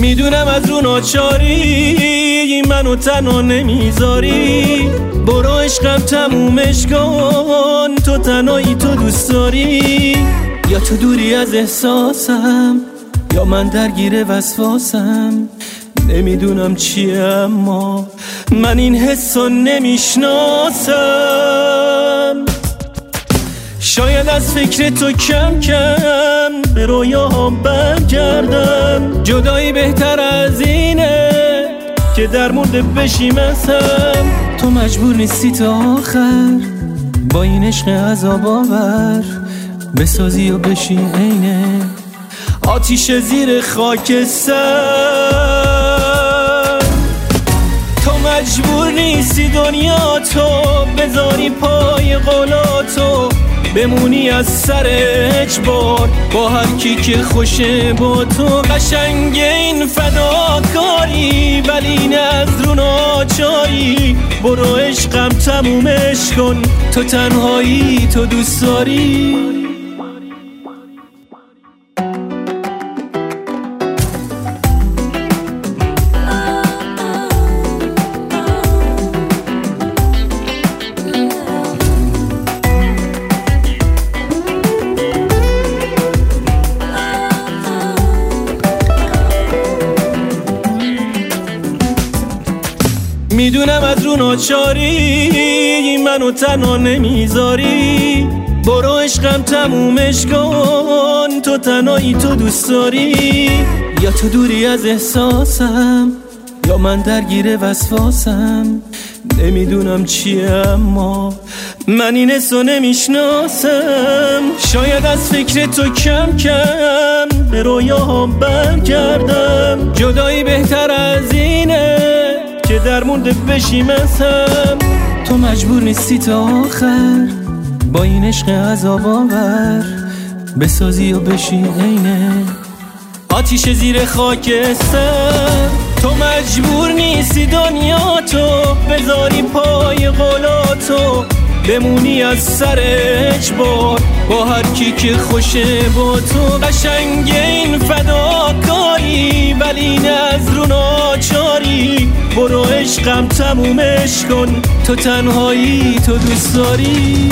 می‌دونم از رو ناچاری منو تنها نمی‌ذاری. برو عشقم تمومش کن تو تنهایی تو دوست داری. یا تو دوری از احساسم یا من درگیر وسواسم. نمی‌دونم چیه اما من این حسو نمی‌شناسم. شاید از فکر تو کم کم به رویاها برگردم جدایی بهتر از اینه که در مورد بشیمسم تو مجبور نیستی تا آخر با این عشق عذاب آور بسازی و بشی عینه. آتیش زیر خاک مجبور نیستی دنیا تو بذاری پای قولاتو بمونی از سر اجبار با هر کی که خوشه با تو. قشنگ این فداکاری ولی نه از رو ناچاری. برو عشقم تمومش کن. تو تنهایی تو دوست داری. می‌دونم از رو ناچاری منو تنها نمی‌ذاری. برو عشقم تمومش کن تو تنهایی تو دوست داری. یا تو دوری از احساسم یا من درگیر وسواسم. نمی‌دونم چیه اما من این حسو نمی‌شناسم. شاید از فکر تو کم کم به رویاها برگردم جدایی بهتر از اینه. در مونده بشیمسم تو مجبور نیستی تا آخر. با این عشق عذاب آور بسازی و بشی عینه آتیش زیر خاک سر. تو مجبور نیستی دنیا تو بذاری پای قولاتو بمونی از سر اجبار با هر کی که خوشه با تو. قشنگ این فداکاری ولی نه از رو ناچاری. برو عشقم تمومش کن. تو تنهایی تو دوست داری.